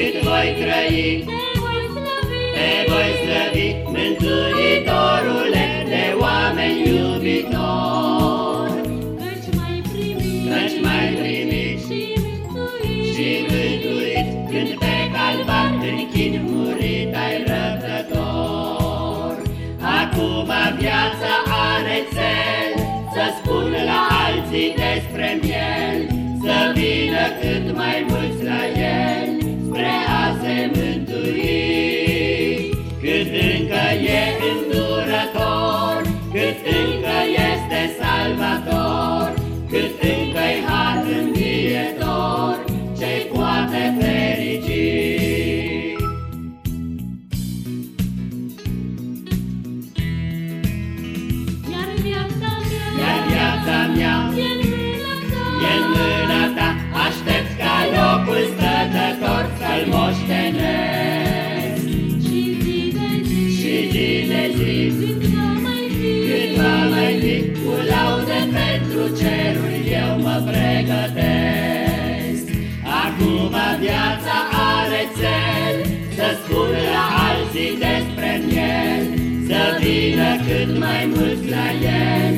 voi trăi, te voi slăvi, Mântuitorule, de oameni iubitor. Căci mai primit, Căci m-ai primit și mântuit, și mântuit, Când pe calvar în chin murit ai răbdător. Acum viața are cel, Să spun la alții despre miel, Să vină cât mai mulți la viața are cel, Să spun la alții despre miel, Să vină cât mai mulți la el.